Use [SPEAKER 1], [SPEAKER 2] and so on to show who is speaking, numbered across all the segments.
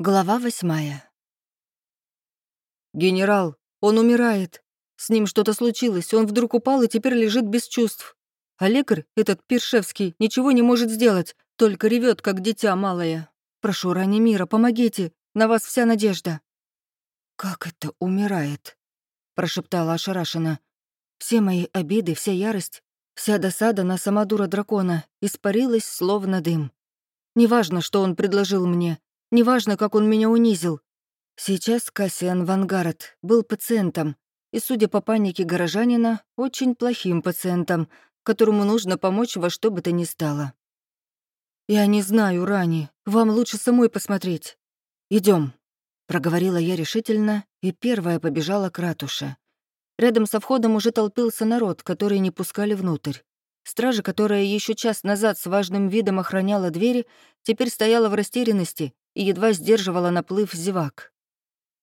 [SPEAKER 1] Глава восьмая.
[SPEAKER 2] «Генерал, он умирает. С ним что-то случилось, он вдруг упал и теперь лежит без чувств. А лекарь, этот Пиршевский, ничего не может сделать, только ревет, как дитя малое. Прошу, Рани мира, помогите, на вас вся надежда».
[SPEAKER 1] «Как это умирает?» — прошептала ошарашенно. Все мои обиды, вся ярость, вся досада на самодура дракона испарилась, словно дым. Неважно, что он предложил мне, Неважно, как он меня унизил. Сейчас Кассиан Вангард был пациентом, и, судя по панике горожанина, очень плохим пациентом, которому нужно помочь во что бы то ни стало. «Я не знаю, Рани, вам лучше самой посмотреть. Идем, проговорила я решительно и первая побежала к ратуше. Рядом со входом уже толпился народ, который не пускали внутрь. Стража, которая еще час назад с важным видом охраняла двери, теперь стояла в растерянности и едва сдерживала наплыв зевак.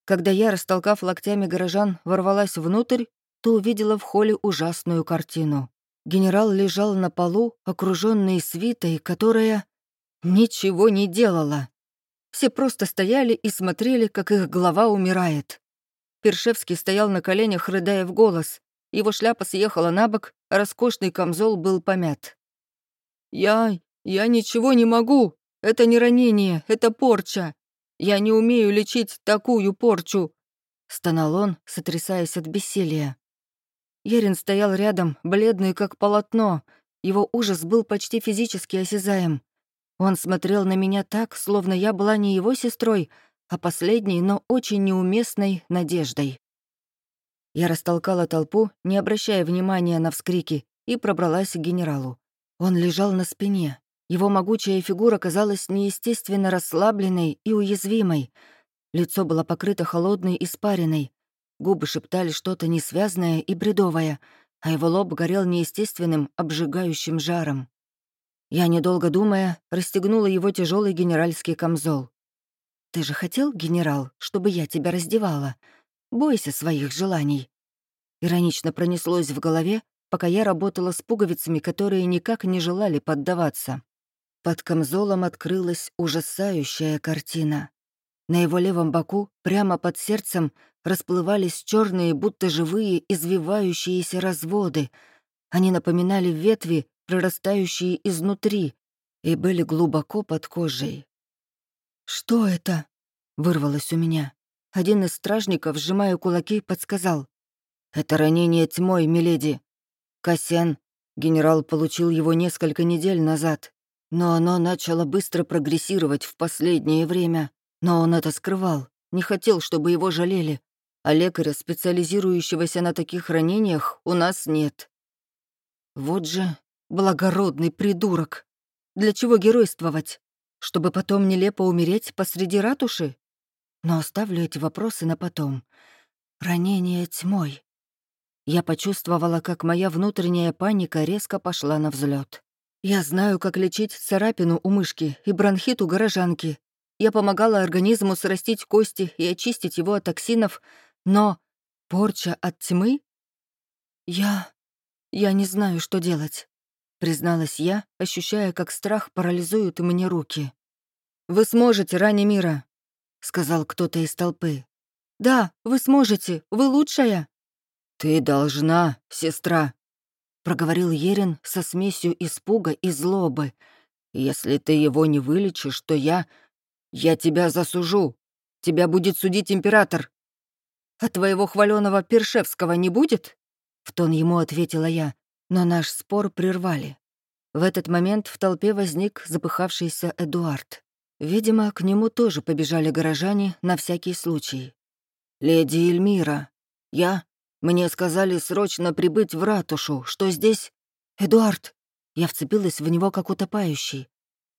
[SPEAKER 1] Когда я, растолкав локтями горожан, ворвалась внутрь, то увидела в холле ужасную картину. Генерал лежал на полу, окруженный свитой, которая ничего не делала. Все просто стояли и смотрели, как их глава умирает. Першевский стоял на коленях, рыдая в голос. Его шляпа съехала на бок, а роскошный камзол был помят. «Я... я ничего не могу!» Это не ранение, это порча. Я не умею лечить такую порчу!» Стонал он, сотрясаясь от бессилия. Ерин стоял рядом, бледный как полотно. Его ужас был почти физически осязаем. Он смотрел на меня так, словно я была не его сестрой, а последней, но очень неуместной надеждой. Я растолкала толпу, не обращая внимания на вскрики, и пробралась к генералу. Он лежал на спине, его могучая фигура казалась неестественно расслабленной и уязвимой. Лицо было покрыто холодной испариной. Губы шептали что-то несвязное и бредовое, а его лоб горел неестественным, обжигающим жаром. Я, недолго думая, расстегнула его тяжелый генеральский камзол. «Ты же хотел, генерал, чтобы я тебя раздевала? Бойся своих желаний». Иронично пронеслось в голове, пока я работала с пуговицами, которые никак не желали поддаваться. Под камзолом открылась ужасающая картина. На его левом боку, прямо под сердцем, расплывались черные, будто живые, извивающиеся разводы. Они напоминали ветви, прорастающие изнутри, и были глубоко под кожей. «Что это?» — вырвалось у меня. Один из стражников, сжимая кулаки, подсказал. «Это ранение тьмой, миледи. Кассиан, генерал получил его несколько недель назад. Но оно начало быстро прогрессировать в последнее время. Но он это скрывал, не хотел, чтобы его жалели. А лекаря, специализирующегося на таких ранениях, у нас нет. Вот же благородный придурок. Для чего геройствовать? Чтобы потом нелепо умереть посреди ратуши? Но оставлю эти вопросы на потом. Ранение тьмой. Я почувствовала, как моя внутренняя паника резко пошла на взлет. Я знаю, как лечить царапину у мышки и бронхит у горожанки. Я помогала организму срастить кости и очистить его от токсинов, но порча от тьмы? Я... я не знаю, что делать, призналась я, ощущая, как страх парализует мне руки. «Вы сможете, Рани мира», — сказал кто-то из толпы. «Да, вы сможете, вы лучшая». «Ты должна, сестра», проговорил Ерин со смесью испуга и злобы. «Если ты его не вылечишь, то я... я тебя засужу. Тебя будет судить император». «А твоего хваленого Першевского не будет?» В тон ему ответила я, но наш спор прервали. В этот момент в толпе возник запыхавшийся Эдуард. Видимо, к нему тоже побежали горожане на всякий случай. «Леди Эльмира, я мне сказали срочно прибыть в ратушу. Что здесь? Эдуард!» Я вцепилась в него, как утопающий.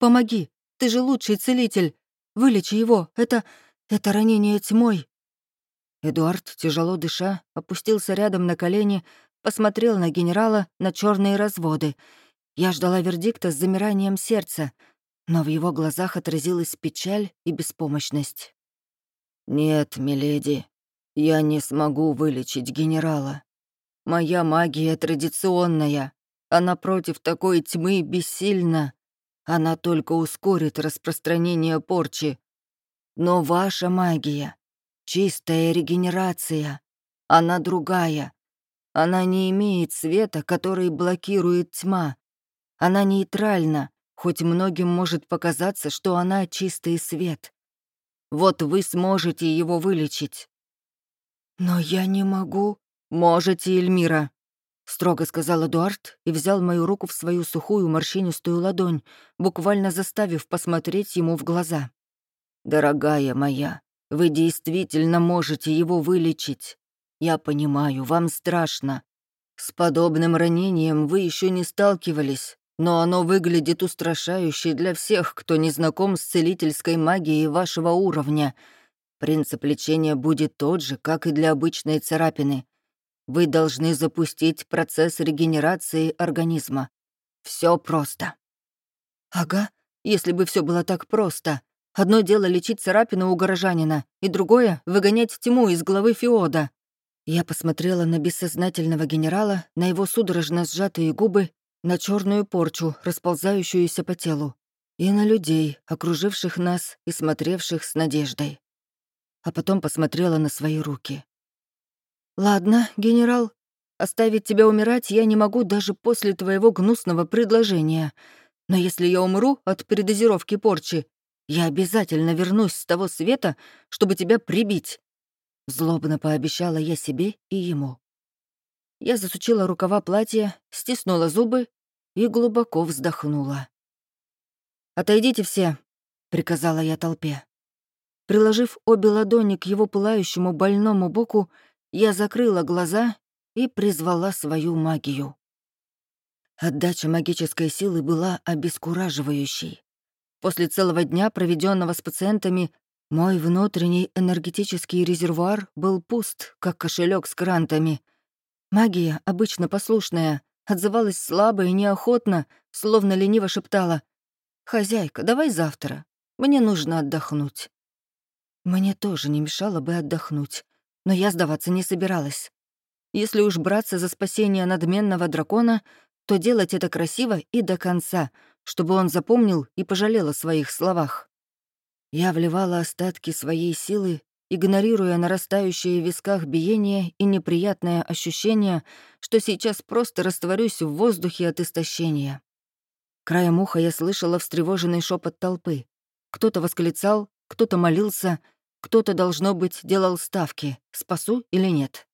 [SPEAKER 1] «Помоги! Ты же лучший целитель! Вылечи его! Это... это ранение тьмой!» Эдуард, тяжело дыша, опустился рядом на колени, посмотрел на генерала, на черные разводы. Я ждала вердикта с замиранием сердца, но в его глазах отразилась печаль и беспомощность. «Нет, миледи, я не смогу вылечить генерала. Моя магия традиционная. Она против такой тьмы бессильна. Она только ускорит распространение порчи. Но ваша магия — чистая регенерация. Она другая. Она не имеет света, который блокирует тьма. Она нейтральна, хоть многим может показаться, что она чистый свет. Вот вы сможете его вылечить.
[SPEAKER 2] Но я не могу.
[SPEAKER 1] Можете, Эльмира, строго сказал Эдуард и взял мою руку в свою сухую морщинистую ладонь, буквально заставив посмотреть ему в глаза. «Дорогая моя, вы действительно можете его вылечить. Я понимаю, вам страшно. С подобным ранением вы еще не сталкивались, но оно выглядит устрашающе для всех, кто не знаком с целительской магией вашего уровня. Принцип лечения будет тот же, как и для обычной царапины. Вы должны запустить процесс регенерации организма. Все просто.
[SPEAKER 2] Ага, если бы все было так просто. Одно дело лечить царапину у горожанина, и другое — выгонять тьму из головы Феода. Я посмотрела на бессознательного генерала, на его судорожно сжатые губы на черную порчу, расползающуюся по телу, и на людей, окруживших нас и смотревших с надеждой. А потом посмотрела на свои руки. «Ладно, генерал, оставить тебя умирать я не могу даже после твоего гнусного предложения. Но если я умру от передозировки порчи, я обязательно вернусь с того света, чтобы тебя прибить». Злобно пообещала я себе и ему. Я засучила рукава платья, стиснула зубы и глубоко вздохнула. «Отойдите все», — приказала я толпе. Приложив обе ладони к его пылающему больному боку, я закрыла глаза и призвала свою магию. Отдача магической силы была обескураживающей. После целого дня, проведенного с пациентами, мой внутренний энергетический резервуар был пуст, как кошелек с грантами. Магия, обычно послушная, отзывалась слабо и неохотно, словно лениво шептала. «Хозяйка, давай завтра. Мне нужно отдохнуть». Мне тоже не мешало бы отдохнуть, но я сдаваться не собиралась. Если уж браться за спасение надменного дракона, то делать это красиво и до конца, чтобы он запомнил и пожалел о своих словах. Я вливала остатки своей силы игнорируя нарастающее в висках биение и неприятное ощущение, что сейчас просто растворюсь в воздухе от истощения. Краем уха я слышала встревоженный шепот толпы. Кто-то восклицал, кто-то молился, кто-то, должно быть, делал ставки, спасу или нет.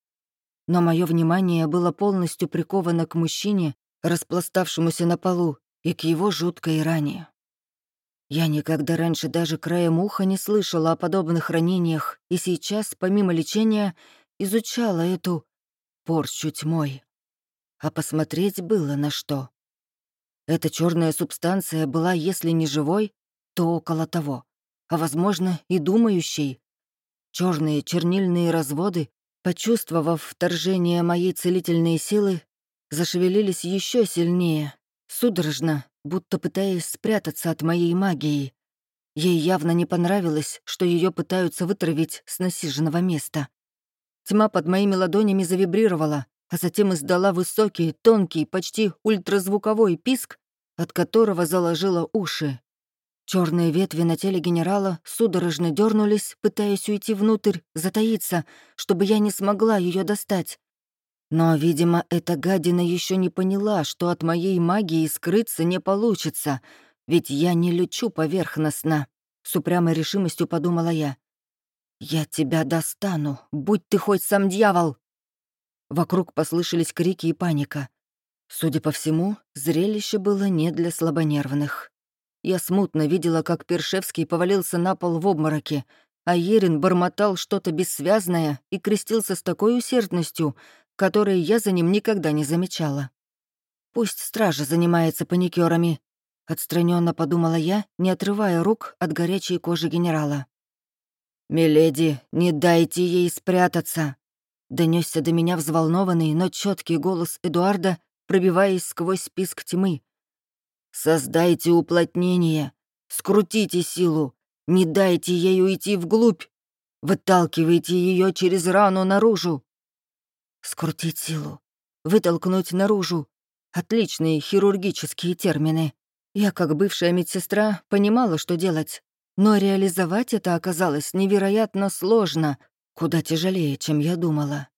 [SPEAKER 2] Но мое внимание было полностью приковано к мужчине, распластавшемуся на полу, и к его жуткой ране. Я никогда раньше даже краем уха не слышала о подобных ранениях, и сейчас, помимо лечения, изучала эту порчу тьмой. А посмотреть было на что. Эта черная субстанция была, если не живой, то около того, а, возможно, и думающей. Черные чернильные разводы, почувствовав вторжение моей целительной силы, зашевелились еще сильнее, судорожно, будто пытаясь спрятаться от моей магии. Ей явно не понравилось, что ее пытаются вытравить с насиженного места. Тьма под моими ладонями завибрировала, а затем издала высокий, тонкий, почти ультразвуковой писк, от которого заложила уши. Черные ветви на теле генерала судорожно дернулись, пытаясь уйти внутрь, затаиться, чтобы я не смогла ее достать. Но, видимо, эта гадина еще не поняла, что от моей магии скрыться не получится, ведь я не лечу поверхностно. С упрямой решимостью подумала я. «Я тебя достану, будь ты хоть сам дьявол!» Вокруг послышались крики и паника. Судя по всему, зрелище было не для слабонервных. Я смутно видела, как Першевский повалился на пол в обмороке, а Ерин бормотал что-то бессвязное и крестился с такой усердностью, которые я за ним никогда не замечала. Пусть стража занимается паникерами, отстраненно подумала я, не отрывая рук от горячей кожи генерала. «Миледи, не дайте ей спрятаться!» Донесся до меня взволнованный, но четкий голос Эдуарда, пробиваясь сквозь список тьмы. «Создайте уплотнение, скрутите силу, не дайте ей уйти вглубь, выталкивайте ее через рану наружу. Скрутить силу, вытолкнуть наружу. Отличные хирургические термины. Я, как бывшая медсестра, понимала, что делать.
[SPEAKER 1] Но реализовать это оказалось невероятно сложно, куда тяжелее, чем я думала.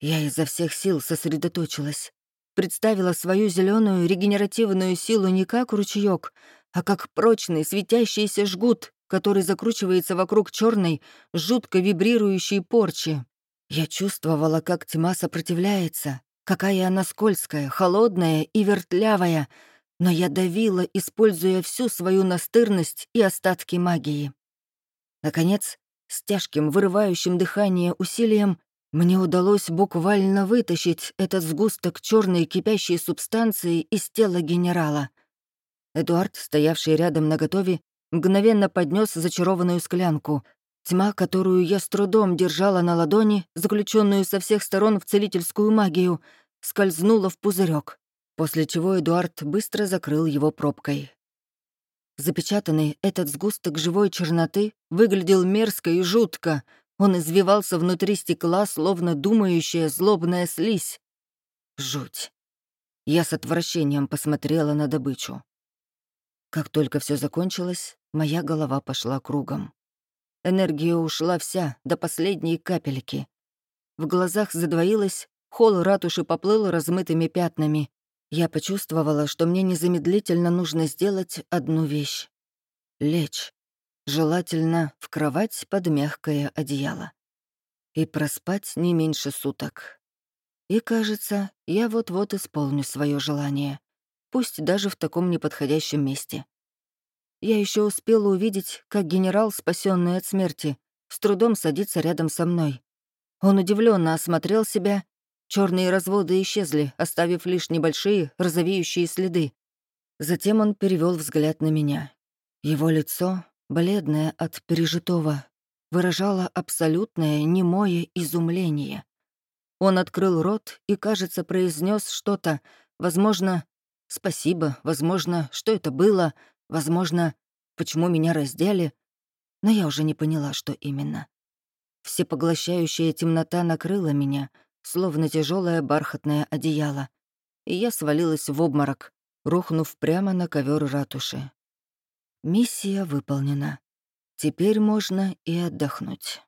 [SPEAKER 1] Я изо всех сил сосредоточилась. Представила свою зеленую регенеративную силу не как ручеек, а как прочный светящийся жгут, который закручивается вокруг черной, жутко вибрирующей порчи. Я чувствовала, как тьма сопротивляется, какая она скользкая, холодная и вертлявая, но я давила, используя всю свою настырность и остатки магии. Наконец, с тяжким, вырывающим дыхание усилием, мне удалось буквально вытащить этот сгусток черной кипящей субстанции из тела генерала. Эдуард, стоявший рядом наготове, мгновенно поднес зачарованную склянку. Тьма, которую я с трудом держала на ладони, заключенную со всех сторон в целительскую магию, скользнула в пузырек после чего Эдуард быстро закрыл его пробкой. Запечатанный этот сгусток живой черноты выглядел мерзко и жутко. Он извивался внутри стекла, словно думающая злобная слизь. Жуть. Я с отвращением посмотрела на добычу. Как только все закончилось, моя голова пошла кругом. Энергия ушла вся, до последней капельки. В глазах задвоилась, холл ратуши поплыл размытыми пятнами, я почувствовала, что мне незамедлительно нужно сделать одну вещь — лечь, желательно в кровать под мягкое одеяло, и проспать не меньше суток. И, кажется, я вот-вот исполню свое желание, пусть даже в таком неподходящем месте. Я еще успела увидеть, как генерал, спасенный от смерти, с трудом садится рядом со мной. Он удивленно осмотрел себя Черные разводы исчезли, оставив лишь небольшие розовеющие следы. Затем он перевел взгляд на меня. Его лицо, бледное от пережитого, выражало абсолютное немое изумление. Он открыл рот и, кажется, произнес что-то, возможно, «спасибо», возможно, что это было, возможно, почему меня раздели, но я уже не поняла, что именно. Всепоглощающая темнота накрыла меня — словно тяжелое бархатное одеяло, и я свалилась в обморок, рухнув прямо на ковер ратуши. Миссия выполнена. Теперь можно и отдохнуть.